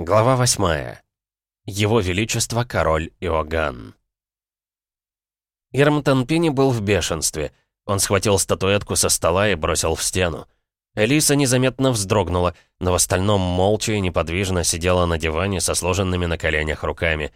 Глава восьмая. Его Величество Король Иоганн. Ирмтон Пини был в бешенстве. Он схватил статуэтку со стола и бросил в стену. Элиса незаметно вздрогнула, но в остальном молча и неподвижно сидела на диване со сложенными на коленях руками.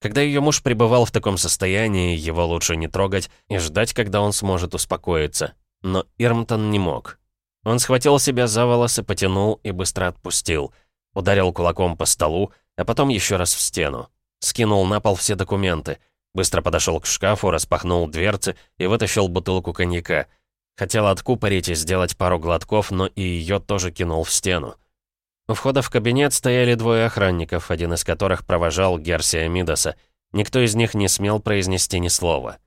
Когда ее муж пребывал в таком состоянии, его лучше не трогать и ждать, когда он сможет успокоиться. Но Ирмтон не мог. Он схватил себя за волосы, потянул и быстро отпустил — Ударил кулаком по столу, а потом еще раз в стену. Скинул на пол все документы. Быстро подошел к шкафу, распахнул дверцы и вытащил бутылку коньяка. Хотел откупорить и сделать пару глотков, но и ее тоже кинул в стену. У входа в кабинет стояли двое охранников, один из которых провожал Герсия Мидоса. Никто из них не смел произнести ни слова.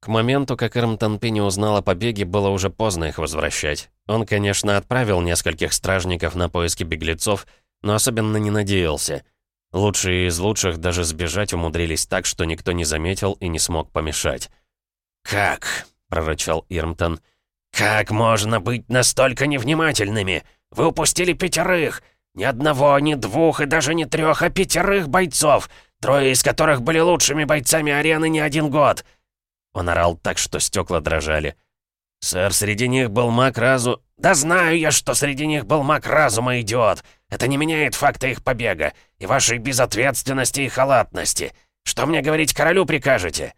К моменту, как Эрмтон Пини узнал о побеге, было уже поздно их возвращать. Он, конечно, отправил нескольких стражников на поиски беглецов, но особенно не надеялся. Лучшие из лучших даже сбежать умудрились так, что никто не заметил и не смог помешать. «Как?» — прорычал Ирмтон. «Как можно быть настолько невнимательными? Вы упустили пятерых! Ни одного, ни двух и даже не трех, а пятерых бойцов, трое из которых были лучшими бойцами арены не один год!» Он орал так, что стекла дрожали. «Сэр, среди них был маг разу...» «Да знаю я, что среди них был маг разума, идиот! Это не меняет факта их побега и вашей безответственности и халатности. Что мне говорить королю прикажете?»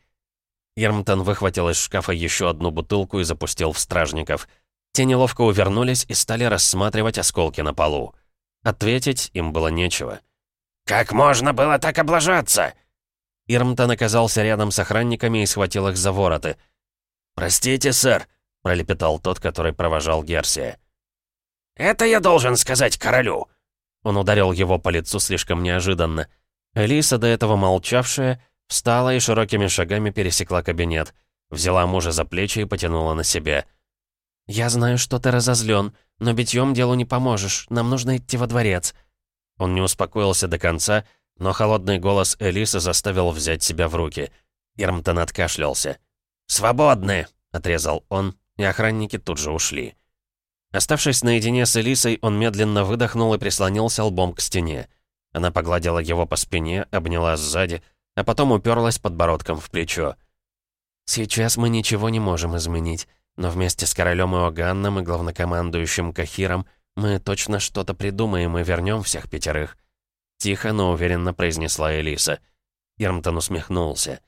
Ермтон выхватил из шкафа еще одну бутылку и запустил в стражников. Те неловко увернулись и стали рассматривать осколки на полу. Ответить им было нечего. «Как можно было так облажаться?» Ирмтон оказался рядом с охранниками и схватил их за вороты. «Простите, сэр», — пролепетал тот, который провожал Герсия. «Это я должен сказать королю!» Он ударил его по лицу слишком неожиданно. Элиса, до этого молчавшая, встала и широкими шагами пересекла кабинет. Взяла мужа за плечи и потянула на себя. «Я знаю, что ты разозлен, но битьем делу не поможешь. Нам нужно идти во дворец». Он не успокоился до конца, но холодный голос Элисы заставил взять себя в руки. Ирмтон откашлялся. «Свободны!» — отрезал он, и охранники тут же ушли. Оставшись наедине с Элисой, он медленно выдохнул и прислонился лбом к стене. Она погладила его по спине, обняла сзади, а потом уперлась подбородком в плечо. «Сейчас мы ничего не можем изменить, но вместе с королем Иоганном и главнокомандующим Кахиром мы точно что-то придумаем и вернем всех пятерых». Тихо, но уверенно произнесла Элиса. Ирмтон усмехнулся.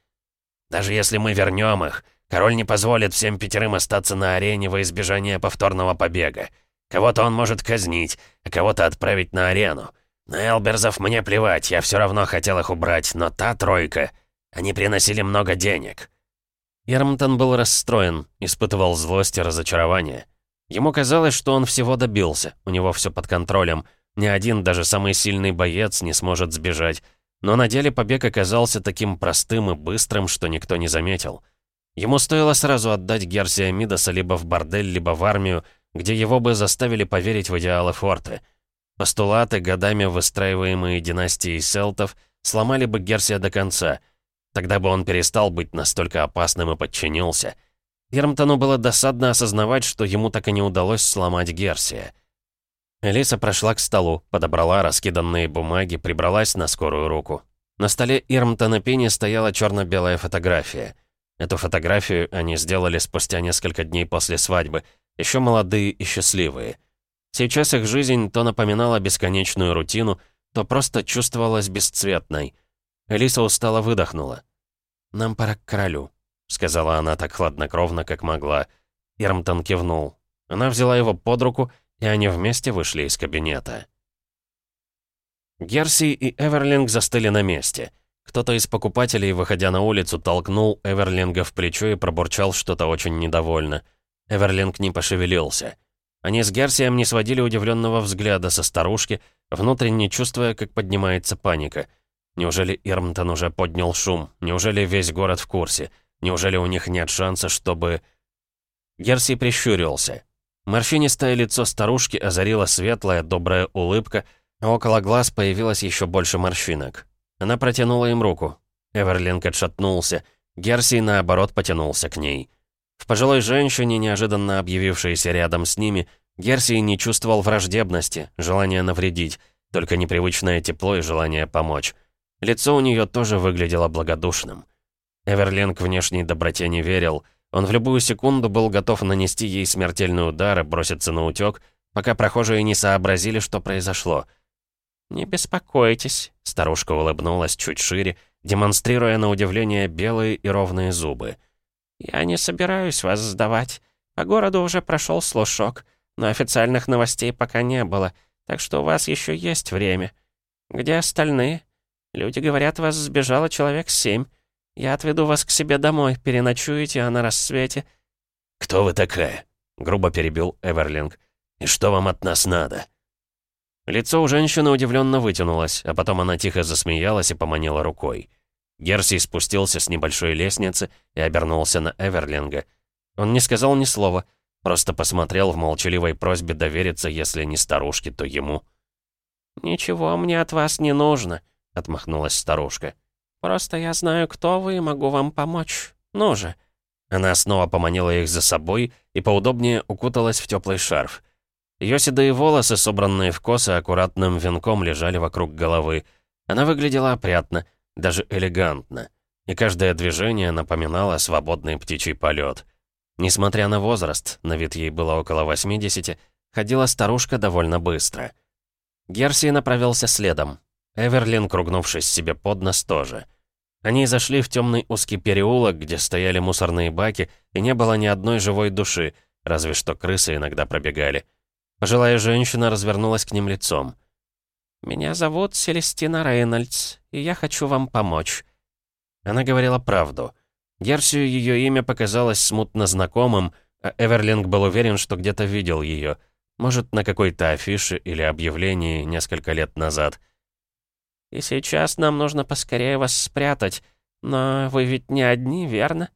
«Даже если мы вернем их, Король не позволит всем пятерым остаться на арене во избежание повторного побега. Кого-то он может казнить, а кого-то отправить на арену. На Элберзов мне плевать, я все равно хотел их убрать, но та тройка... Они приносили много денег». Ермтон был расстроен, испытывал злость и разочарование. Ему казалось, что он всего добился, у него все под контролем. Ни один, даже самый сильный боец не сможет сбежать. Но на деле побег оказался таким простым и быстрым, что никто не заметил. Ему стоило сразу отдать Герсия Мидаса либо в бордель, либо в армию, где его бы заставили поверить в идеалы форты. Постулаты, годами выстраиваемые династией селтов, сломали бы Герсия до конца. Тогда бы он перестал быть настолько опасным и подчинился. Ермтону было досадно осознавать, что ему так и не удалось сломать Герсия. Элиса прошла к столу, подобрала раскиданные бумаги, прибралась на скорую руку. На столе Ирмтона Пини стояла черно-белая фотография — Эту фотографию они сделали спустя несколько дней после свадьбы, еще молодые и счастливые. Сейчас их жизнь то напоминала бесконечную рутину, то просто чувствовалась бесцветной. Элиса устало выдохнула. «Нам пора к королю», — сказала она так хладнокровно, как могла. Ирмтон кивнул. Она взяла его под руку, и они вместе вышли из кабинета. Герси и Эверлинг застыли на месте — кто-то из покупателей, выходя на улицу, толкнул Эверлинга в плечо и пробурчал что-то очень недовольно. Эверлинг не пошевелился. Они с Герсием не сводили удивленного взгляда со старушки, внутренне чувствуя, как поднимается паника. Неужели Ирмтон уже поднял шум? Неужели весь город в курсе? Неужели у них нет шанса, чтобы... Герси прищурился. Морщинистое лицо старушки озарила светлая, добрая улыбка, а около глаз появилось еще больше морщинок. Она протянула им руку. Эверлинг отшатнулся. Герси, наоборот, потянулся к ней. В пожилой женщине, неожиданно объявившейся рядом с ними, Герси не чувствовал враждебности, желания навредить. только непривычное тепло и желание помочь. Лицо у нее тоже выглядело благодушным. Эверлинг внешней доброте не верил. Он в любую секунду был готов нанести ей смертельный удар и броситься на утёк, пока прохожие не сообразили, что произошло. «Не беспокойтесь», — старушка улыбнулась чуть шире, демонстрируя на удивление белые и ровные зубы. «Я не собираюсь вас сдавать. По городу уже прошел слушок, но официальных новостей пока не было, так что у вас еще есть время. Где остальные? Люди говорят, вас сбежало человек семь. Я отведу вас к себе домой, переночуете, а на рассвете...» «Кто вы такая?» — грубо перебил Эверлинг. «И что вам от нас надо?» Лицо у женщины удивленно вытянулось, а потом она тихо засмеялась и поманила рукой. Герси спустился с небольшой лестницы и обернулся на Эверлинга. Он не сказал ни слова, просто посмотрел в молчаливой просьбе довериться, если не старушке, то ему. «Ничего мне от вас не нужно», — отмахнулась старушка. «Просто я знаю, кто вы, и могу вам помочь. Ну же». Она снова поманила их за собой и поудобнее укуталась в теплый шарф. Ее седые волосы, собранные в косы, аккуратным венком лежали вокруг головы. Она выглядела опрятно, даже элегантно. И каждое движение напоминало свободный птичий полет. Несмотря на возраст, на вид ей было около 80, ходила старушка довольно быстро. Герси направился следом. Эверлин, кругнувшись себе под нос, тоже. Они зашли в темный узкий переулок, где стояли мусорные баки, и не было ни одной живой души, разве что крысы иногда пробегали. Пожилая женщина развернулась к ним лицом. «Меня зовут Селестина Рейнольдс, и я хочу вам помочь». Она говорила правду. Герсию ее имя показалось смутно знакомым, а Эверлинг был уверен, что где-то видел ее. Может, на какой-то афише или объявлении несколько лет назад. «И сейчас нам нужно поскорее вас спрятать, но вы ведь не одни, верно?»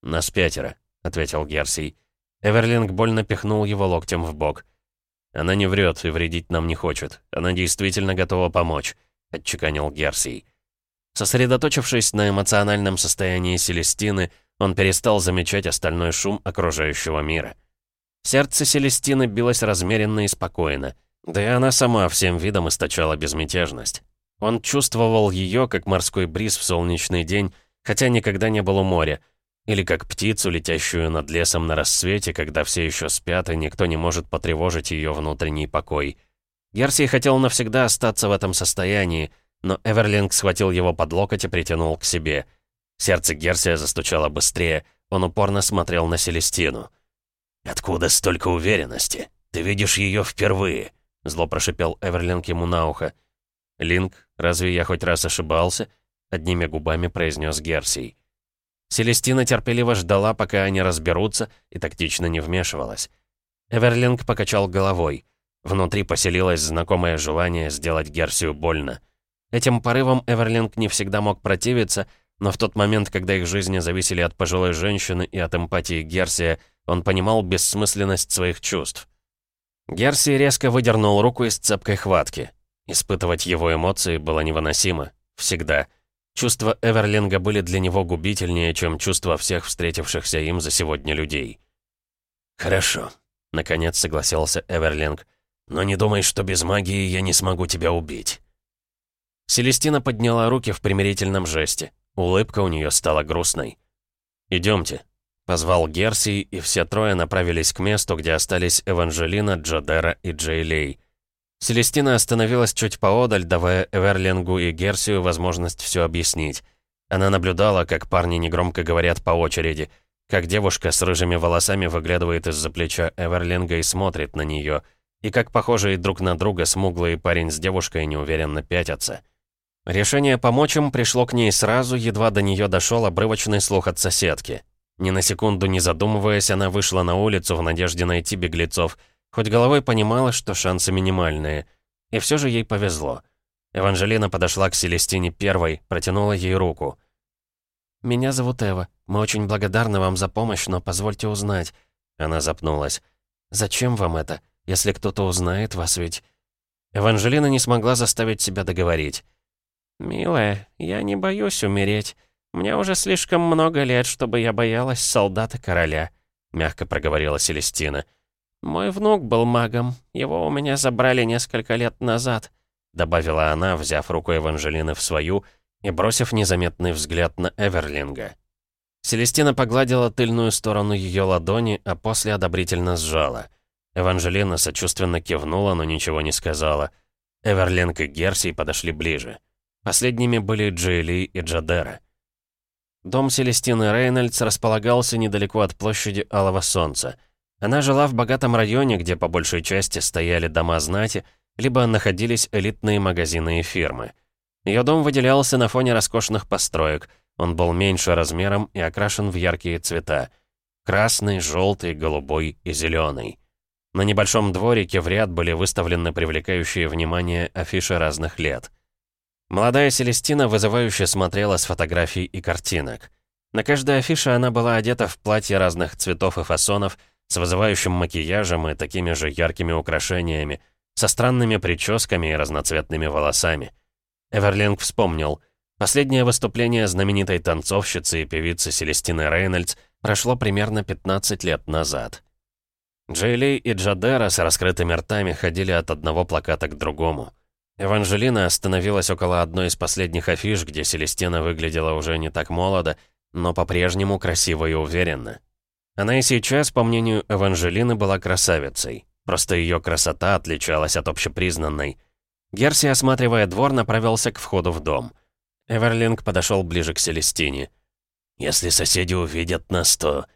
«Нас пятеро», — ответил Герсий. Эверлинг больно пихнул его локтем в бок. «Она не врет и вредить нам не хочет. Она действительно готова помочь», — отчеканил Герсий. Сосредоточившись на эмоциональном состоянии Селестины, он перестал замечать остальной шум окружающего мира. Сердце Селестины билось размеренно и спокойно, да и она сама всем видом источала безмятежность. Он чувствовал ее, как морской бриз в солнечный день, хотя никогда не был у моря, или как птицу, летящую над лесом на рассвете, когда все еще спят, и никто не может потревожить ее внутренний покой. Герсий хотел навсегда остаться в этом состоянии, но Эверлинг схватил его под локоть и притянул к себе. Сердце Герсия застучало быстрее, он упорно смотрел на Селестину. «Откуда столько уверенности? Ты видишь ее впервые», — зло прошипел Эверлинг ему на ухо. «Линк, разве я хоть раз ошибался?» — одними губами произнес Герсий. Селестина терпеливо ждала, пока они разберутся, и тактично не вмешивалась. Эверлинг покачал головой. Внутри поселилось знакомое желание сделать Герсию больно. Этим порывом Эверлинг не всегда мог противиться, но в тот момент, когда их жизни зависели от пожилой женщины и от эмпатии Герсия, он понимал бессмысленность своих чувств. Герсий резко выдернул руку из цепкой хватки. Испытывать его эмоции было невыносимо. Всегда. Чувства Эверлинга были для него губительнее, чем чувства всех встретившихся им за сегодня людей. «Хорошо», — наконец согласился Эверлинг. «Но не думай, что без магии я не смогу тебя убить». Селестина подняла руки в примирительном жесте. Улыбка у нее стала грустной. «Идемте», — позвал Герси, и все трое направились к месту, где остались Эванжелина, Джодера и Джейлей. Селестина остановилась чуть поодаль, давая Эверлингу и Герсию возможность все объяснить. Она наблюдала, как парни негромко говорят по очереди, как девушка с рыжими волосами выглядывает из-за плеча Эверлинга и смотрит на нее, и как похожие друг на друга смуглый парень с девушкой неуверенно пятятся. Решение помочь им пришло к ней сразу, едва до нее дошел обрывочный слух от соседки. Ни на секунду не задумываясь, она вышла на улицу в надежде найти беглецов — Хоть головой понимала, что шансы минимальные. И все же ей повезло. Эванжелина подошла к Селестине первой, протянула ей руку. «Меня зовут Эва. Мы очень благодарны вам за помощь, но позвольте узнать». Она запнулась. «Зачем вам это? Если кто-то узнает, вас ведь...» Эванжелина не смогла заставить себя договорить. «Милая, я не боюсь умереть. Мне уже слишком много лет, чтобы я боялась солдата короля», — мягко проговорила Селестина. «Мой внук был магом. Его у меня забрали несколько лет назад», — добавила она, взяв руку Эванжелины в свою и бросив незаметный взгляд на Эверлинга. Селестина погладила тыльную сторону ее ладони, а после одобрительно сжала. Эванжелина сочувственно кивнула, но ничего не сказала. Эверлинг и Герсий подошли ближе. Последними были Джейли и Джадера. Дом Селестины Рейнольдс располагался недалеко от площади Алого Солнца. Она жила в богатом районе, где по большей части стояли дома знати, либо находились элитные магазины и фирмы. Ее дом выделялся на фоне роскошных построек. Он был меньше размером и окрашен в яркие цвета. Красный, желтый, голубой и зеленый. На небольшом дворике в ряд были выставлены привлекающие внимание афиши разных лет. Молодая Селестина вызывающе смотрела с фотографий и картинок. На каждой афише она была одета в платье разных цветов и фасонов, с вызывающим макияжем и такими же яркими украшениями, со странными прическами и разноцветными волосами. Эверлинг вспомнил. Последнее выступление знаменитой танцовщицы и певицы Селестины Рейнольдс прошло примерно 15 лет назад. Джейли и Джадера с раскрытыми ртами ходили от одного плаката к другому. Эванжелина остановилась около одной из последних афиш, где Селестина выглядела уже не так молодо, но по-прежнему красиво и уверенно. Она и сейчас, по мнению Эванжелины, была красавицей. Просто ее красота отличалась от общепризнанной. Герси, осматривая двор, направился к входу в дом. Эверлинг подошел ближе к Селестине. «Если соседи увидят нас, то...»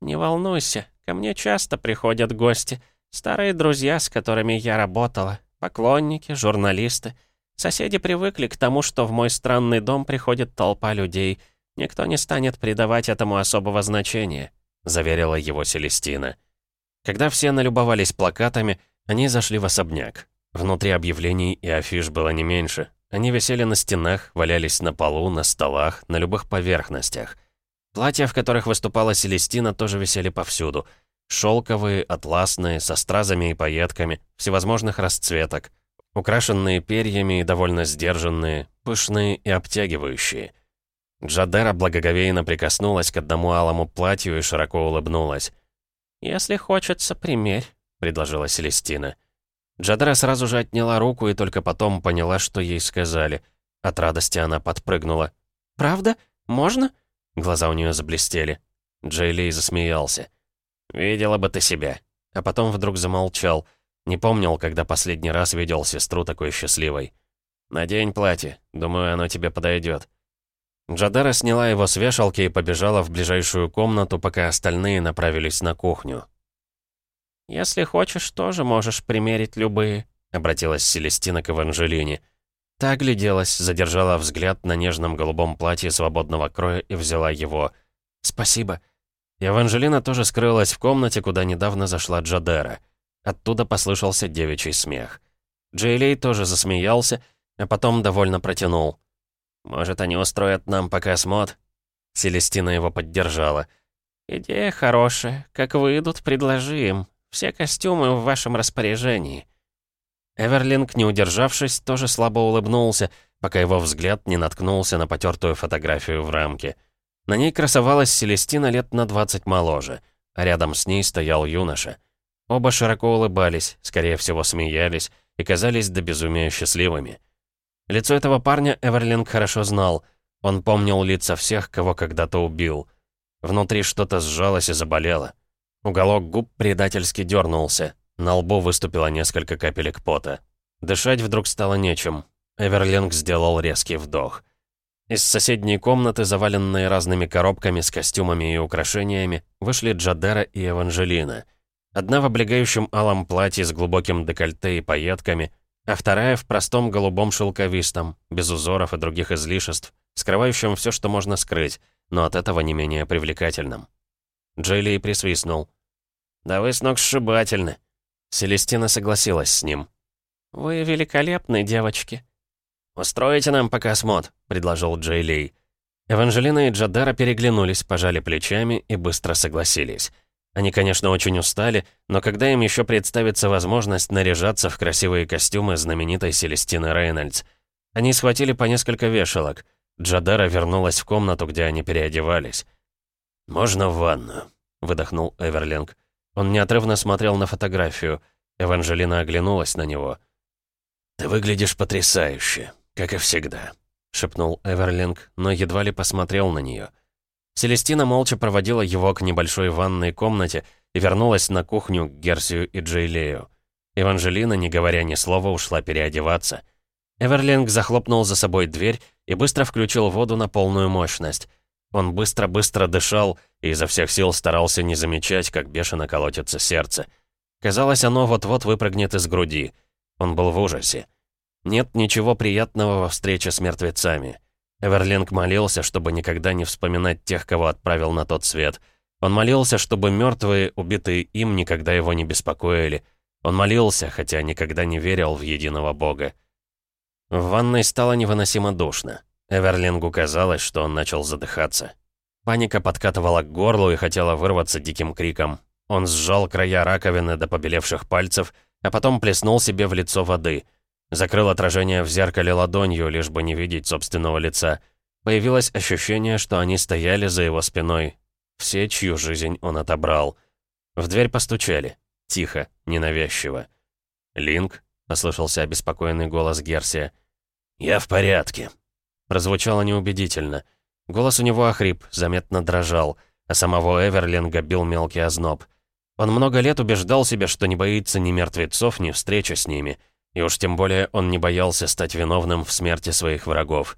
«Не волнуйся, ко мне часто приходят гости. Старые друзья, с которыми я работала. Поклонники, журналисты. Соседи привыкли к тому, что в мой странный дом приходит толпа людей. Никто не станет придавать этому особого значения», — заверила его Селестина. Когда все налюбовались плакатами, они зашли в особняк. Внутри объявлений и афиш было не меньше. Они висели на стенах, валялись на полу, на столах, на любых поверхностях. Платья, в которых выступала Селестина, тоже висели повсюду — Шелковые, атласные, со стразами и пайетками, всевозможных расцветок. Украшенные перьями и довольно сдержанные, пышные и обтягивающие. Джадера благоговейно прикоснулась к одному алому платью и широко улыбнулась. «Если хочется, примерь», — предложила Селестина. Джадера сразу же отняла руку и только потом поняла, что ей сказали. От радости она подпрыгнула. «Правда? Можно?» Глаза у нее заблестели. Джейлей засмеялся. «Видела бы ты себя». А потом вдруг замолчал. Не помнил, когда последний раз видел сестру такой счастливой. «Надень платье. Думаю, оно тебе подойдет. Джадара сняла его с вешалки и побежала в ближайшую комнату, пока остальные направились на кухню. «Если хочешь, тоже можешь примерить любые», — обратилась Селестина к Эванжелине. Та гляделась, задержала взгляд на нежном голубом платье свободного кроя и взяла его. «Спасибо. И Эванжелина тоже скрылась в комнате, куда недавно зашла Джадера. Оттуда послышался девичий смех. Джейлей тоже засмеялся, а потом довольно протянул. «Может, они устроят нам показ мод?» Селестина его поддержала. «Идея хорошая. Как выйдут, предложи им. Все костюмы в вашем распоряжении». Эверлинг, не удержавшись, тоже слабо улыбнулся, пока его взгляд не наткнулся на потертую фотографию в рамке. На ней красовалась Селестина лет на 20 моложе, а рядом с ней стоял юноша. Оба широко улыбались, скорее всего смеялись, и казались до безумия счастливыми. Лицо этого парня Эверлинг хорошо знал. Он помнил лица всех, кого когда-то убил. Внутри что-то сжалось и заболело. Уголок губ предательски дернулся. На лбу выступило несколько капелек пота. Дышать вдруг стало нечем. Эверлинг сделал резкий вдох. Из соседней комнаты, заваленной разными коробками с костюмами и украшениями, вышли Джадера и Эванжелина. Одна в облегающем алом платье с глубоким декольте и пайетками, а вторая в простом голубом шелковистом, без узоров и других излишеств, скрывающем все, что можно скрыть, но от этого не менее привлекательным. Джейли присвистнул. «Да вы сногсшибательны!» Селестина согласилась с ним. «Вы великолепны, девочки!» «Устроите нам показ мод», — предложил Джей. Эванжелина и Джадара переглянулись, пожали плечами и быстро согласились. Они, конечно, очень устали, но когда им еще представится возможность наряжаться в красивые костюмы знаменитой Селестины Рейнольдс? Они схватили по несколько вешалок. Джадара вернулась в комнату, где они переодевались. «Можно в ванную?» — выдохнул Эверлинг. Он неотрывно смотрел на фотографию. Эванжелина оглянулась на него. «Ты выглядишь потрясающе, как и всегда», — шепнул Эверлинг, но едва ли посмотрел на нее. Селестина молча проводила его к небольшой ванной комнате и вернулась на кухню к Герсию и Джейлею. Эванжелина, не говоря ни слова, ушла переодеваться. Эверлинг захлопнул за собой дверь и быстро включил воду на полную мощность. Он быстро-быстро дышал и изо всех сил старался не замечать, как бешено колотится сердце. Казалось, оно вот-вот выпрыгнет из груди. Он был в ужасе. Нет ничего приятного во встрече с мертвецами. Эверлинг молился, чтобы никогда не вспоминать тех, кого отправил на тот свет. Он молился, чтобы мертвые, убитые им, никогда его не беспокоили. Он молился, хотя никогда не верил в единого Бога. В ванной стало невыносимо душно. Эверлингу казалось, что он начал задыхаться. Паника подкатывала к горлу и хотела вырваться диким криком. Он сжал края раковины до побелевших пальцев, а потом плеснул себе в лицо воды. Закрыл отражение в зеркале ладонью, лишь бы не видеть собственного лица. Появилось ощущение, что они стояли за его спиной. Все, чью жизнь он отобрал. В дверь постучали. Тихо, ненавязчиво. «Линк?» послышался обеспокоенный голос Герсия. «Я в порядке», — прозвучало неубедительно. Голос у него охрип, заметно дрожал, а самого Эверлинга бил мелкий озноб. Он много лет убеждал себя, что не боится ни мертвецов, ни встречи с ними. И уж тем более он не боялся стать виновным в смерти своих врагов.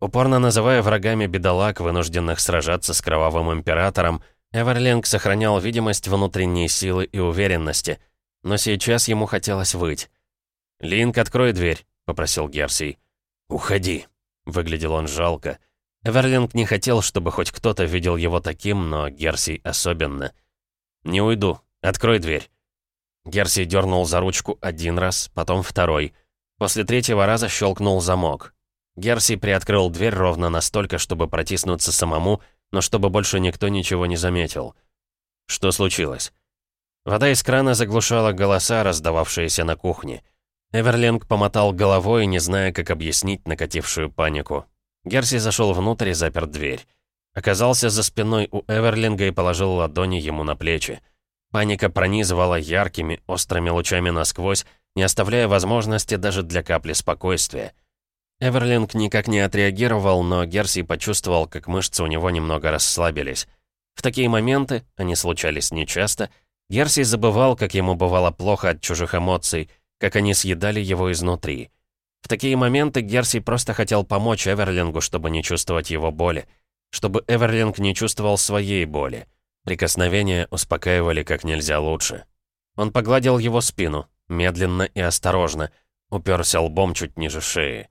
Упорно называя врагами бедолаг, вынужденных сражаться с кровавым императором, Эверлинг сохранял видимость внутренней силы и уверенности. Но сейчас ему хотелось выть. «Линк, открой дверь», — попросил Герсий. «Уходи», — выглядел он жалко. Эверлинг не хотел, чтобы хоть кто-то видел его таким, но Герсий особенно. «Не уйду. Открой дверь». Герсий дернул за ручку один раз, потом второй. После третьего раза щелкнул замок. Герсий приоткрыл дверь ровно настолько, чтобы протиснуться самому, но чтобы больше никто ничего не заметил. Что случилось? Вода из крана заглушала голоса, раздававшиеся на кухне. Эверлинг помотал головой, не зная, как объяснить накатившую панику. Герси зашел внутрь и запер дверь. Оказался за спиной у Эверлинга и положил ладони ему на плечи. Паника пронизывала яркими, острыми лучами насквозь, не оставляя возможности даже для капли спокойствия. Эверлинг никак не отреагировал, но Герси почувствовал, как мышцы у него немного расслабились. В такие моменты, они случались нечасто, Герси забывал, как ему бывало плохо от чужих эмоций — как они съедали его изнутри. В такие моменты Герси просто хотел помочь Эверлингу, чтобы не чувствовать его боли. Чтобы Эверлинг не чувствовал своей боли. Прикосновения успокаивали как нельзя лучше. Он погладил его спину, медленно и осторожно, уперся лбом чуть ниже шеи.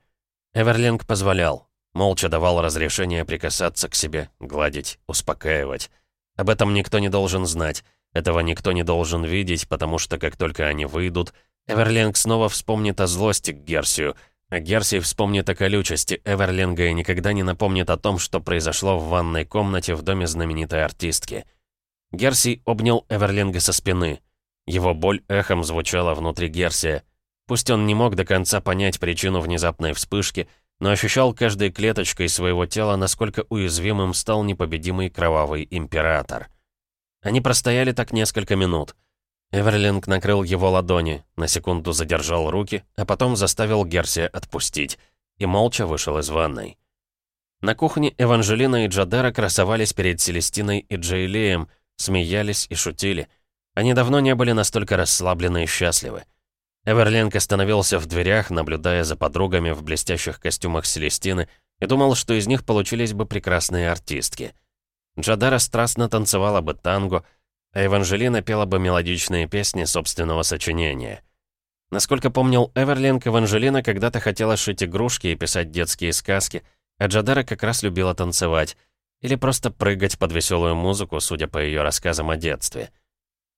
Эверлинг позволял, молча давал разрешение прикасаться к себе, гладить, успокаивать. Об этом никто не должен знать, этого никто не должен видеть, потому что как только они выйдут, Эверлинг снова вспомнит о злости к Герсию, а Герсий вспомнит о колючести Эверлинга и никогда не напомнит о том, что произошло в ванной комнате в доме знаменитой артистки. Герсий обнял Эверлинга со спины. Его боль эхом звучала внутри Герсия. Пусть он не мог до конца понять причину внезапной вспышки, но ощущал каждой клеточкой своего тела, насколько уязвимым стал непобедимый кровавый император. Они простояли так несколько минут — Эверлинг накрыл его ладони, на секунду задержал руки, а потом заставил Герсия отпустить, и молча вышел из ванной. На кухне Эванжелина и Джадера красовались перед Селестиной и Джейлеем, смеялись и шутили. Они давно не были настолько расслаблены и счастливы. Эверлинг остановился в дверях, наблюдая за подругами в блестящих костюмах Селестины, и думал, что из них получились бы прекрасные артистки. Джадера страстно танцевала бы танго, а Эванжелина пела бы мелодичные песни собственного сочинения. Насколько помнил Эверлинг, Эванжелина когда-то хотела шить игрушки и писать детские сказки, а Джадера как раз любила танцевать. Или просто прыгать под веселую музыку, судя по ее рассказам о детстве.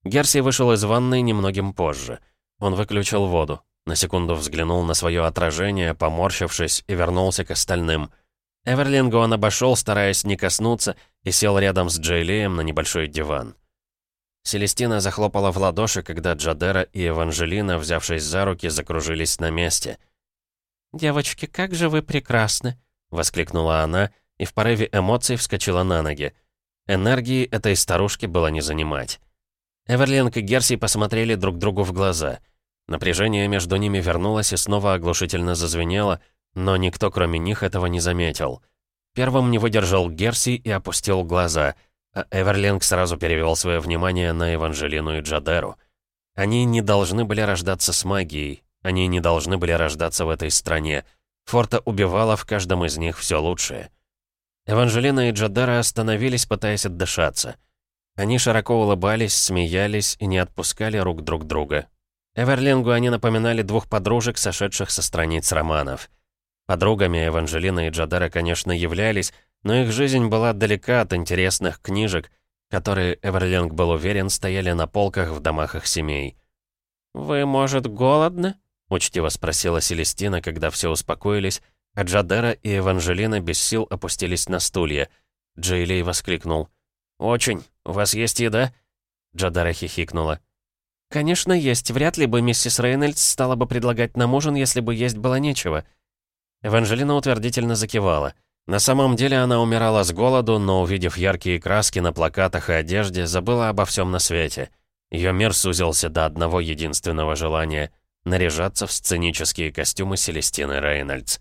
Герси вышел из ванной немногим позже. Он выключил воду, на секунду взглянул на свое отражение, поморщившись, и вернулся к остальным. Эверлингу он обошел, стараясь не коснуться, и сел рядом с Джейлеем на небольшой диван. Селестина захлопала в ладоши, когда Джадера и Эванжелина, взявшись за руки, закружились на месте. «Девочки, как же вы прекрасны!» — воскликнула она и в порыве эмоций вскочила на ноги. Энергии этой старушки было не занимать. Эверлинг и Герси посмотрели друг другу в глаза. Напряжение между ними вернулось и снова оглушительно зазвенело, но никто, кроме них, этого не заметил. Первым не выдержал Герси и опустил глаза, а Эверлинг сразу перевел свое внимание на Эванжелину и Джадеру. Они не должны были рождаться с магией, они не должны были рождаться в этой стране. Форта убивала в каждом из них все лучшее. Эванжелина и Джадера остановились, пытаясь отдышаться. Они широко улыбались, смеялись и не отпускали рук друг друга. Эверлингу они напоминали двух подружек, сошедших со страниц романов. Подругами Эванжелина и Джадера, конечно, являлись, но их жизнь была далека от интересных книжек, которые, Эверлинг был уверен, стояли на полках в домах их семей. «Вы, может, голодны?» — учтиво спросила Селестина, когда все успокоились, а Джадера и Эванжелина без сил опустились на стулья. Джейлей воскликнул. «Очень. У вас есть еда?» Джадера хихикнула. «Конечно, есть. Вряд ли бы миссис Рейнольдс стала бы предлагать нам ужин, если бы есть было нечего». Эванжелина утвердительно закивала. На самом деле она умирала с голоду, но, увидев яркие краски на плакатах и одежде, забыла обо всем на свете. Ее мир сузился до одного единственного желания — наряжаться в сценические костюмы Селестины Рейнольдс.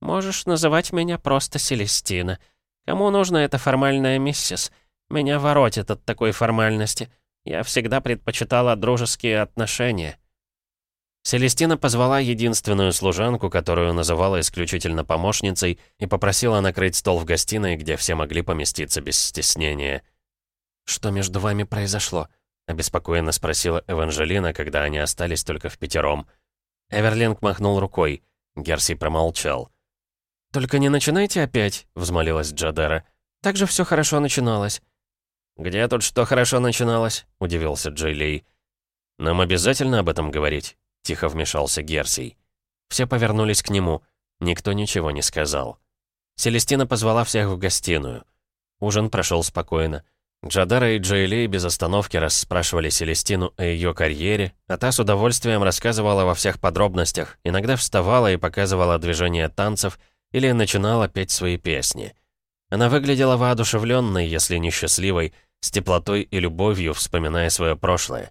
«Можешь называть меня просто Селестина. Кому нужна эта формальная миссис? Меня воротит от такой формальности. Я всегда предпочитала дружеские отношения». Селестина позвала единственную служанку, которую называла исключительно помощницей, и попросила накрыть стол в гостиной, где все могли поместиться без стеснения. «Что между вами произошло?» — обеспокоенно спросила Эванжелина, когда они остались только в пятером. Эверлинг махнул рукой. Герси промолчал. «Только не начинайте опять», — взмолилась Джадера. «Так же все хорошо начиналось». «Где тут что хорошо начиналось?» — удивился Джейлей. «Нам обязательно об этом говорить?» — тихо вмешался Герсий. Все повернулись к нему. Никто ничего не сказал. Селестина позвала всех в гостиную. Ужин прошел спокойно. Джадара и Джейлей без остановки расспрашивали Селестину о ее карьере, а та с удовольствием рассказывала во всех подробностях, иногда вставала и показывала движение танцев или начинала петь свои песни. Она выглядела воодушевленной, если не счастливой, с теплотой и любовью, вспоминая свое прошлое.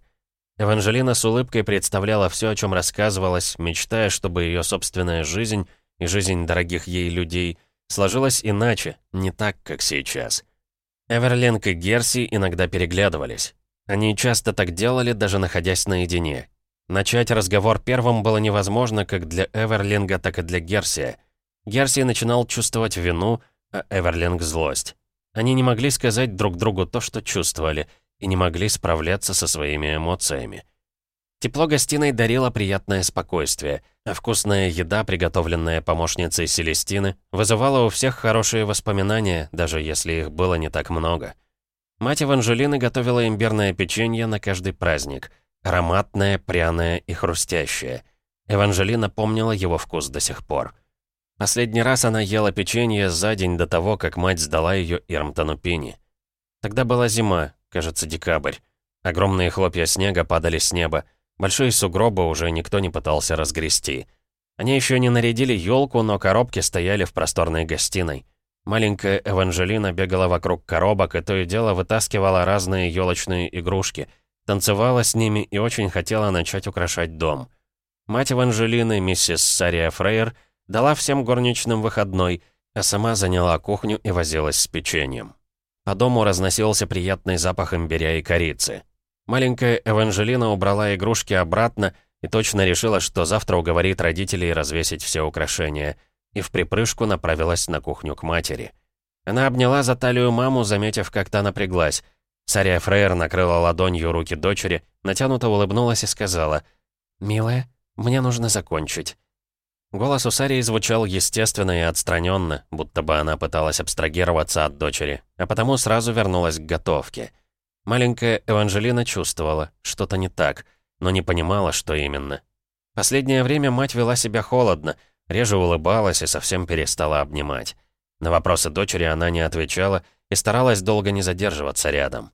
Эванжелина с улыбкой представляла все, о чем рассказывалось, мечтая, чтобы ее собственная жизнь и жизнь дорогих ей людей сложилась иначе, не так, как сейчас. Эверлинг и Герси иногда переглядывались. Они часто так делали, даже находясь наедине. Начать разговор первым было невозможно как для Эверлинга, так и для Герси. Герси начинал чувствовать вину, а Эверлинг — злость. Они не могли сказать друг другу то, что чувствовали — и не могли справляться со своими эмоциями. Тепло гостиной дарило приятное спокойствие, а вкусная еда, приготовленная помощницей Селестины, вызывала у всех хорошие воспоминания, даже если их было не так много. Мать Эванжелины готовила имбирное печенье на каждый праздник, ароматное, пряное и хрустящее. Эванжелина помнила его вкус до сих пор. Последний раз она ела печенье за день до того, как мать сдала ее Ирмтону Пини. Тогда была зима, кажется, декабрь. Огромные хлопья снега падали с неба. Большие сугробы уже никто не пытался разгрести. Они еще не нарядили елку, но коробки стояли в просторной гостиной. Маленькая Эванжелина бегала вокруг коробок и то и дело вытаскивала разные елочные игрушки, танцевала с ними и очень хотела начать украшать дом. Мать Эванжелины, миссис Сария Фрейер, дала всем горничным выходной, а сама заняла кухню и возилась с печеньем. По дому разносился приятный запах имбиря и корицы. Маленькая Эванжелина убрала игрушки обратно и точно решила, что завтра уговорит родителей развесить все украшения, и в припрыжку направилась на кухню к матери. Она обняла за талию маму, заметив, как та напряглась. Сария Фрейер накрыла ладонью руки дочери, натянуто улыбнулась и сказала, «Милая, мне нужно закончить». Голос у Сарии звучал естественно и отстраненно, будто бы она пыталась абстрагироваться от дочери, а потому сразу вернулась к готовке. Маленькая Эванжелина чувствовала, что-то не так, но не понимала, что именно. Последнее время мать вела себя холодно, реже улыбалась и совсем перестала обнимать. На вопросы дочери она не отвечала и старалась долго не задерживаться рядом.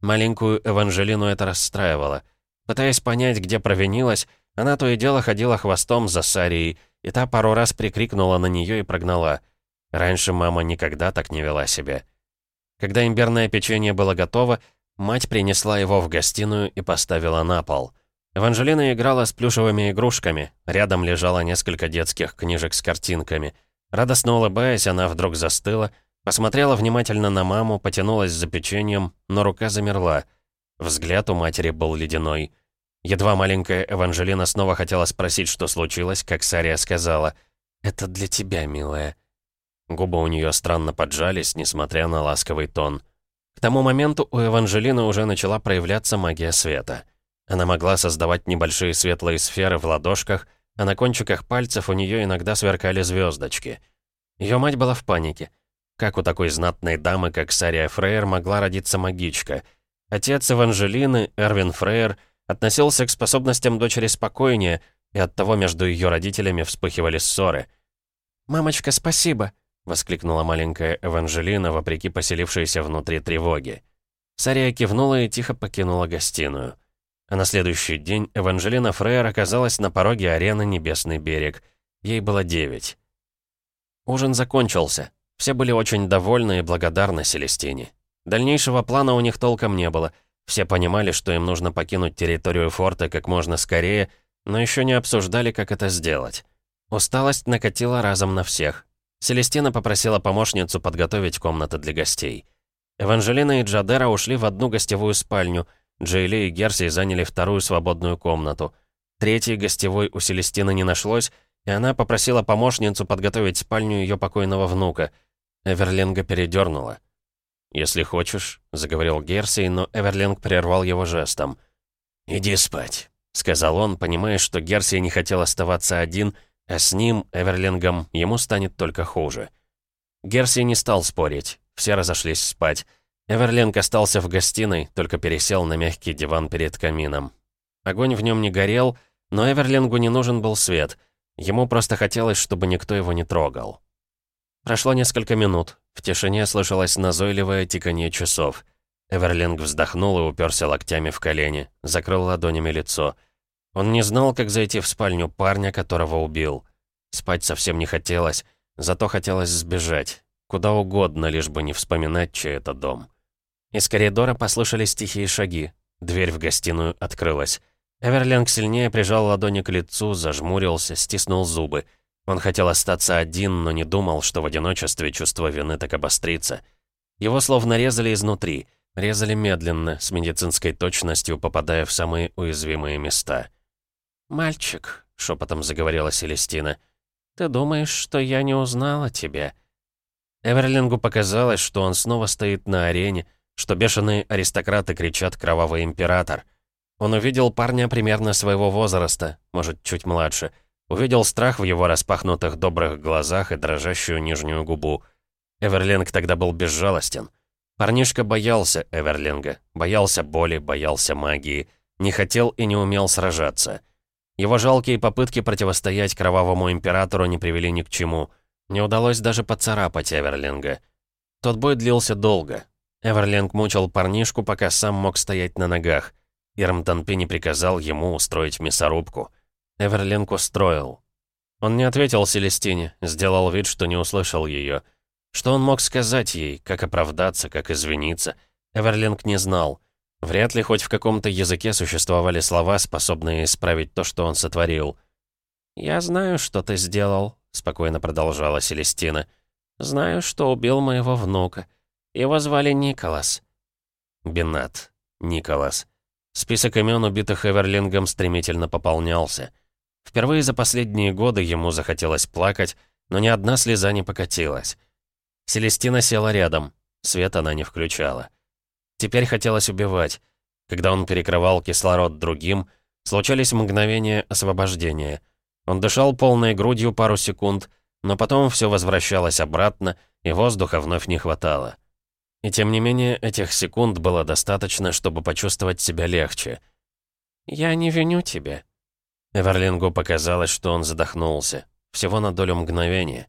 Маленькую Эванжелину это расстраивало. Пытаясь понять, где провинилась, она то и дело ходила хвостом за Сарией, и та пару раз прикрикнула на нее и прогнала. Раньше мама никогда так не вела себя. Когда имбирное печенье было готово, Мать принесла его в гостиную и поставила на пол. Эванжелина играла с плюшевыми игрушками, рядом лежало несколько детских книжек с картинками. Радостно улыбаясь, она вдруг застыла, посмотрела внимательно на маму, потянулась за печеньем, но рука замерла. Взгляд у матери был ледяной. Едва маленькая Эванжелина снова хотела спросить, что случилось, как Сария сказала «Это для тебя, милая». Губы у нее странно поджались, несмотря на ласковый тон. К тому моменту у Эванжелины уже начала проявляться магия света. Она могла создавать небольшие светлые сферы в ладошках, а на кончиках пальцев у нее иногда сверкали звездочки. Ее мать была в панике. Как у такой знатной дамы, как Сария Фрейер, могла родиться магичка? Отец Эванжелины, Эрвин Фрейер, относился к способностям дочери спокойнее, и оттого между ее родителями вспыхивали ссоры. «Мамочка, спасибо!» — воскликнула маленькая Эванжелина, вопреки поселившейся внутри тревоги. Сария кивнула и тихо покинула гостиную. А на следующий день Эванжелина Фрейер оказалась на пороге арены «Небесный берег». Ей было девять. Ужин закончился. Все были очень довольны и благодарны Селестине. Дальнейшего плана у них толком не было. Все понимали, что им нужно покинуть территорию форта как можно скорее, но еще не обсуждали, как это сделать. Усталость накатила разом на всех. Селестина попросила помощницу подготовить комнаты для гостей. Эванжелина и Джадера ушли в одну гостевую спальню — Джейли и Герси заняли вторую свободную комнату. Третьей гостевой у Селестины не нашлось, и она попросила помощницу подготовить спальню ее покойного внука. Эверлинга передернула. «Если хочешь», — заговорил Герси, но Эверлинг прервал его жестом. «Иди спать», — сказал он, понимая, что Герси не хотел оставаться один, а с ним, Эверлингом, ему станет только хуже. Герси не стал спорить, все разошлись спать. Эверлинг остался в гостиной, только пересел на мягкий диван перед камином. Огонь в нем не горел, но Эверлингу не нужен был свет. Ему просто хотелось, чтобы никто его не трогал. Прошло несколько минут. В тишине слышалось назойливое тиканье часов. Эверлинг вздохнул и уперся локтями в колени, закрыл ладонями лицо. Он не знал, как зайти в спальню парня, которого убил. Спать совсем не хотелось, зато хотелось сбежать. Куда угодно, лишь бы не вспоминать, чей это дом. Из коридора послышались тихие шаги. Дверь в гостиную открылась. Эверлинг сильнее прижал ладони к лицу, зажмурился, стиснул зубы. Он хотел остаться один, но не думал, что в одиночестве чувство вины так обострится. Его словно резали изнутри, резали медленно, с медицинской точностью, попадая в самые уязвимые места. «Мальчик», — шепотом заговорила Селестина, — «ты думаешь, что я не узнала тебя?» Эверлингу показалось, что он снова стоит на арене, что бешеные аристократы кричат «Кровавый император». Он увидел парня примерно своего возраста, может, чуть младше. Увидел страх в его распахнутых добрых глазах и дрожащую нижнюю губу. Эверлинг тогда был безжалостен. Парнишка боялся Эверлинга, боялся боли, боялся магии, не хотел и не умел сражаться. Его жалкие попытки противостоять кровавому императору не привели ни к чему. Не удалось даже поцарапать Эверлинга. Тот бой длился долго, Эверлинг мучил парнишку, пока сам мог стоять на ногах. Ирмтон Пини приказал ему устроить мясорубку. Эверлинг устроил. Он не ответил Селестине, сделал вид, что не услышал ее. Что он мог сказать ей, как оправдаться, как извиниться, Эверлинг не знал. Вряд ли хоть в каком-то языке существовали слова, способные исправить то, что он сотворил. «Я знаю, что ты сделал», — спокойно продолжала Селестина. «Знаю, что убил моего внука. Его звали Николас. Бенат. Николас. Список имен убитых Эверлингом стремительно пополнялся. Впервые за последние годы ему захотелось плакать, но ни одна слеза не покатилась. Селестина села рядом. Свет она не включала. Теперь хотелось убивать. Когда он перекрывал кислород другим, случались мгновения освобождения. Он дышал полной грудью пару секунд, но потом все возвращалось обратно, и воздуха вновь не хватало. И тем не менее, этих секунд было достаточно, чтобы почувствовать себя легче. «Я не виню тебя». Эверлингу показалось, что он задохнулся. Всего на долю мгновения.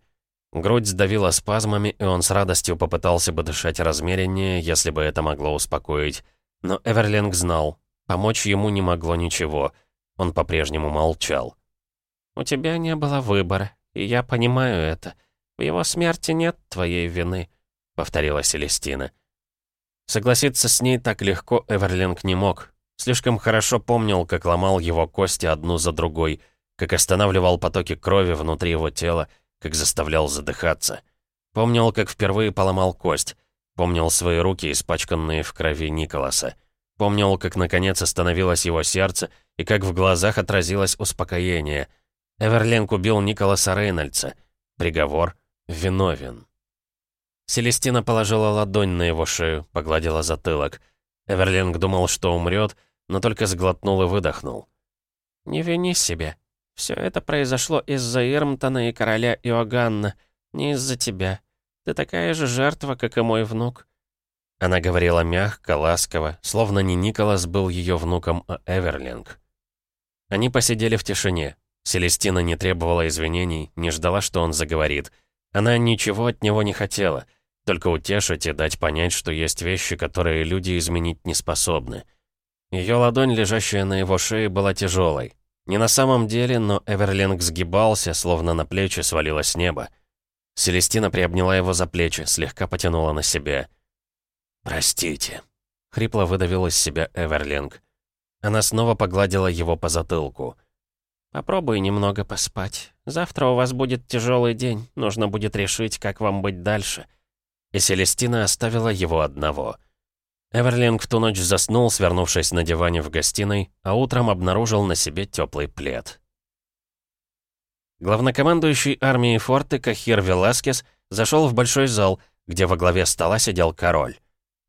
Грудь сдавила спазмами, и он с радостью попытался бы дышать размереннее, если бы это могло успокоить. Но Эверлинг знал, помочь ему не могло ничего. Он по-прежнему молчал. «У тебя не было выбора, и я понимаю это. В его смерти нет твоей вины. — повторила Селестина. Согласиться с ней так легко Эверлинг не мог. Слишком хорошо помнил, как ломал его кости одну за другой, как останавливал потоки крови внутри его тела, как заставлял задыхаться. Помнил, как впервые поломал кость. Помнил свои руки, испачканные в крови Николаса. Помнил, как наконец остановилось его сердце и как в глазах отразилось успокоение. Эверлинг убил Николаса Рейнольдса. Приговор виновен. Селестина положила ладонь на его шею, погладила затылок. Эверлинг думал, что умрет, но только сглотнул и выдохнул. «Не вини себя. Все это произошло из-за Ирмтона и короля Иоганна, не из-за тебя. Ты такая же жертва, как и мой внук». Она говорила мягко, ласково, словно не Николас был ее внуком, а Эверлинг. Они посидели в тишине. Селестина не требовала извинений, не ждала, что он заговорит. Она ничего от него не хотела, только утешить и дать понять, что есть вещи, которые люди изменить не способны. Ее ладонь, лежащая на его шее, была тяжелой. Не на самом деле, но Эверлинг сгибался, словно на плечи свалилось небо. Селестина приобняла его за плечи, слегка потянула на себя. «Простите», — хрипло выдавил из себя Эверлинг. Она снова погладила его по затылку. «Попробуй немного поспать. Завтра у вас будет тяжелый день. Нужно будет решить, как вам быть дальше». И Селестина оставила его одного. Эверлинг в ту ночь заснул, свернувшись на диване в гостиной, а утром обнаружил на себе теплый плед. Главнокомандующий армией форты Кахир Веласкес зашел в большой зал, где во главе стола сидел король.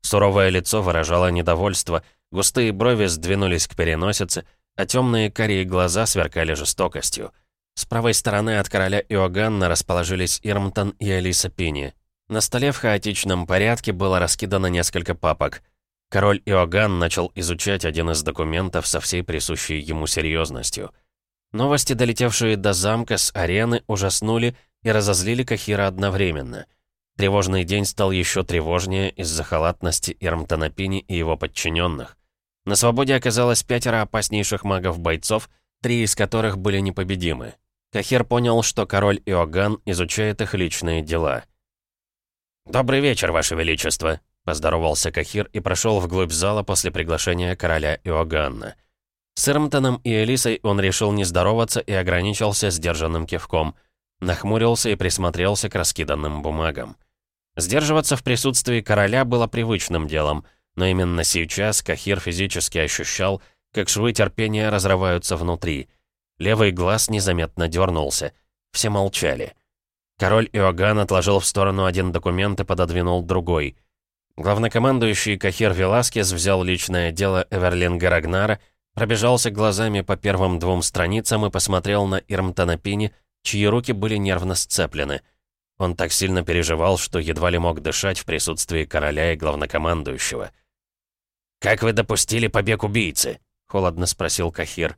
Суровое лицо выражало недовольство, густые брови сдвинулись к переносице, а темные карие глаза сверкали жестокостью. С правой стороны от короля Иоганна расположились Ирмтон и Алиса Пини. На столе в хаотичном порядке было раскидано несколько папок. Король Иоганн начал изучать один из документов со всей присущей ему серьезностью. Новости, долетевшие до замка с арены, ужаснули и разозлили Кахира одновременно. Тревожный день стал еще тревожнее из-за халатности Ирмтона Пини и его подчиненных. На свободе оказалось пятеро опаснейших магов-бойцов, три из которых были непобедимы. Кахир понял, что король Иоганн изучает их личные дела. «Добрый вечер, Ваше Величество», Поздоровался Кахир и прошел вглубь зала после приглашения короля Иоганна. С Ирмтоном и Элисой он решил не здороваться и ограничился сдержанным кивком. Нахмурился и присмотрелся к раскиданным бумагам. Сдерживаться в присутствии короля было привычным делом, но именно сейчас Кахир физически ощущал, как швы терпения разрываются внутри. Левый глаз незаметно дернулся. Все молчали. Король Иоганн отложил в сторону один документ и пододвинул другой — Главнокомандующий Кахир Веласкес взял личное дело Эверлинга Рагнара, пробежался глазами по первым двум страницам и посмотрел на Ирмтона Пини, чьи руки были нервно сцеплены. Он так сильно переживал, что едва ли мог дышать в присутствии короля и главнокомандующего. «Как вы допустили побег убийцы?» — холодно спросил Кахир.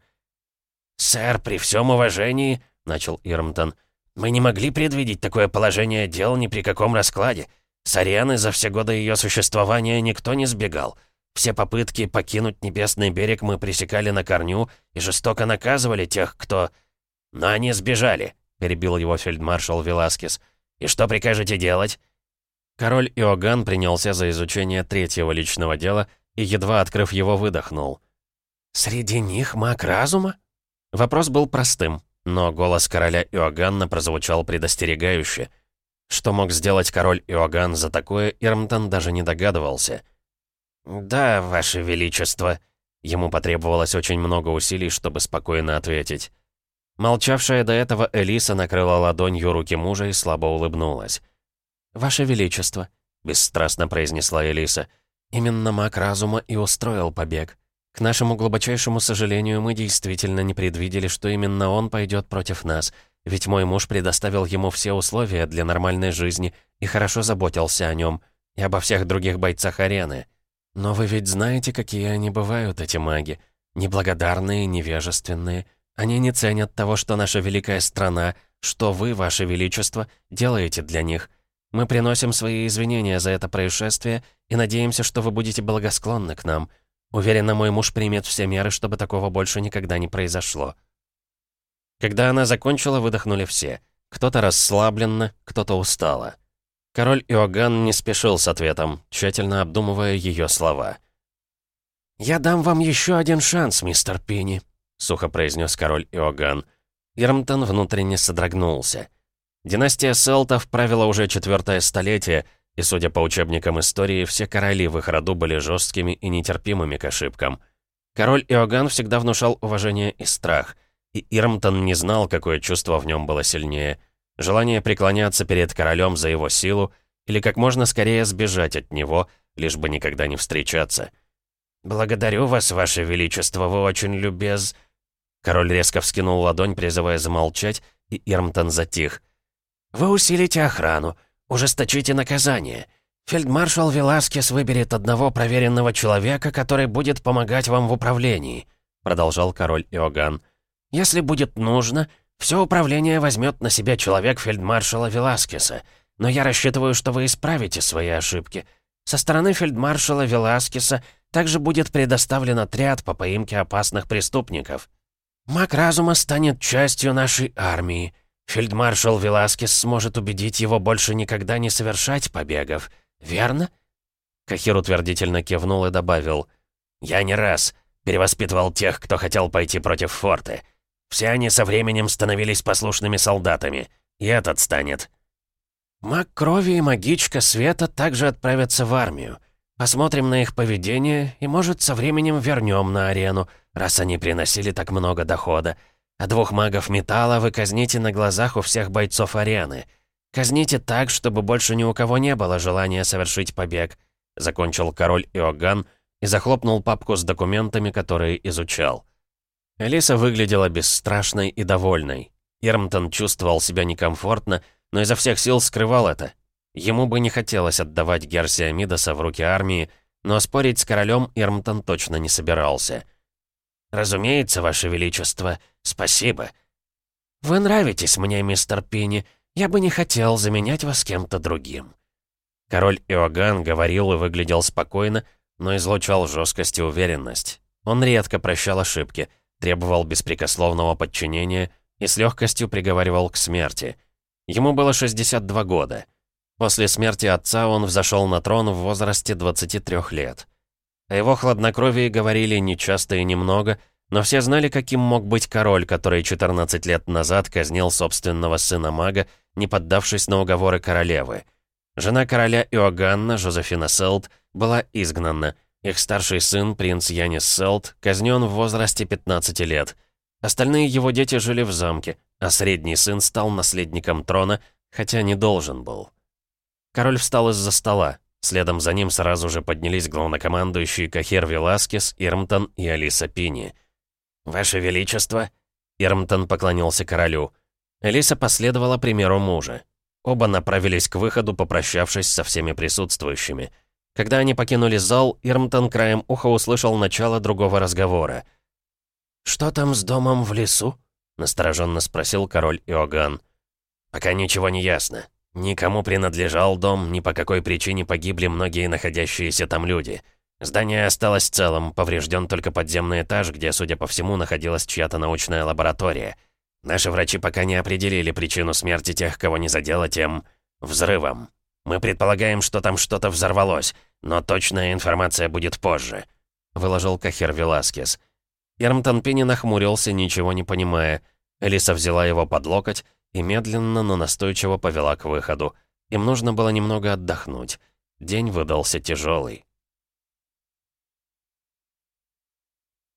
«Сэр, при всем уважении», — начал Ирмтон, — «мы не могли предвидеть такое положение дел ни при каком раскладе. С Арианы за все годы ее существования никто не сбегал. Все попытки покинуть Небесный берег мы пресекали на корню и жестоко наказывали тех, кто... Но они сбежали, перебил его фельдмаршал Веласкес. И что прикажете делать? Король Иоганн принялся за изучение третьего личного дела и, едва открыв его, выдохнул. «Среди них маг разума?» Вопрос был простым, но голос короля Иоганна прозвучал предостерегающе. Что мог сделать король Иоганн за такое, Ирмтон даже не догадывался. «Да, ваше величество». Ему потребовалось очень много усилий, чтобы спокойно ответить. Молчавшая до этого Элиса накрыла ладонью руки мужа и слабо улыбнулась. «Ваше Величество», — бесстрастно произнесла Элиса, — «именно маг разума и устроил побег. К нашему глубочайшему сожалению, мы действительно не предвидели, что именно он пойдет против нас, ведь мой муж предоставил ему все условия для нормальной жизни и хорошо заботился о нем и обо всех других бойцах арены. Но вы ведь знаете, какие они бывают, эти маги. Неблагодарные, невежественные. Они не ценят того, что наша великая страна, что вы, ваше величество, делаете для них. Мы приносим свои извинения за это происшествие и надеемся, что вы будете благосклонны к нам. Уверена, мой муж примет все меры, чтобы такого больше никогда не произошло. Когда она закончила, выдохнули все. Кто-то расслабленно, кто-то устало. Король Иоганн не спешил с ответом, тщательно обдумывая ее слова. «Я дам вам еще один шанс, мистер Пинни», — сухо произнес король Иоганн. Ирмтон внутренне содрогнулся. Династия Селтов правила уже четвертое столетие, и, судя по учебникам истории, все короли в их роду были жесткими и нетерпимыми к ошибкам. Король Иоганн всегда внушал уважение и страх, и Ирмтон не знал, какое чувство в нем было сильнее — Желание преклоняться перед королем за его силу или как можно скорее сбежать от него, лишь бы никогда не встречаться. «Благодарю вас, ваше величество, вы очень любез...» Король резко вскинул ладонь, призывая замолчать, и Ирмтон затих. «Вы усилите охрану, ужесточите наказание. Фельдмаршал Веласкес выберет одного проверенного человека, который будет помогать вам в управлении», продолжал король Иоганн. «Если будет нужно, все управление возьмет на себя человек фельдмаршала Веласкеса, но я рассчитываю, что вы исправите свои ошибки. Со стороны фельдмаршала Веласкеса также будет предоставлен отряд по поимке опасных преступников. Маг разума станет частью нашей армии. Фельдмаршал Веласкес сможет убедить его больше никогда не совершать побегов. Верно?» Кахир утвердительно кивнул и добавил. «Я не раз перевоспитывал тех, кто хотел пойти против форта. Все они со временем становились послушными солдатами. И этот станет. Маг крови и магичка света также отправятся в армию. Посмотрим на их поведение и, может, со временем вернем на арену, раз они приносили так много дохода. А двух магов металла вы казните на глазах у всех бойцов арены. Казните так, чтобы больше ни у кого не было желания совершить побег», — закончил король Иоганн и захлопнул папку с документами, которые изучал. Элиса выглядела бесстрашной и довольной. Ирмтон чувствовал себя некомфортно, но изо всех сил скрывал это. Ему бы не хотелось отдавать Герсия Мидаса в руки армии, но спорить с королем Ирмтон точно не собирался. «Разумеется, Ваше Величество, спасибо. Вы нравитесь мне, мистер Пини. Я бы не хотел заменять вас кем-то другим». Король Иоганн говорил и выглядел спокойно, но излучал жесткость и уверенность. Он редко прощал ошибки — требовал беспрекословного подчинения и с легкостью приговаривал к смерти. Ему было 62 года. После смерти отца он взошел на трон в возрасте 23 лет. О его хладнокровии говорили нечасто и немного, но все знали, каким мог быть король, который 14 лет назад казнил собственного сына мага, не поддавшись на уговоры королевы. Жена короля Иоганна, Жозефина Селт, была изгнана – их старший сын, принц Янис Селт, казнен в возрасте 15 лет. Остальные его дети жили в замке, а средний сын стал наследником трона, хотя не должен был. Король встал из-за стола. Следом за ним сразу же поднялись главнокомандующие Кахер Веласкес, Ирмтон и Алиса Пини. «Ваше Величество!» Ирмтон поклонился королю. Алиса последовала примеру мужа. Оба направились к выходу, попрощавшись со всеми присутствующими – когда они покинули зал, Ирмтон краем уха услышал начало другого разговора. «Что там с домом в лесу?» — настороженно спросил король Иоганн. «Пока ничего не ясно. Никому принадлежал дом, ни по какой причине погибли многие находящиеся там люди. Здание осталось целым, поврежден только подземный этаж, где, судя по всему, находилась чья-то научная лаборатория. Наши врачи пока не определили причину смерти тех, кого не задело тем взрывом. Мы предполагаем, что там что-то взорвалось, но точная информация будет позже», — выложил Кахер Веласкес. Эрмтон Пенни нахмурился, ничего не понимая. Элиса взяла его под локоть и медленно, но настойчиво повела к выходу. Им нужно было немного отдохнуть. День выдался тяжелый.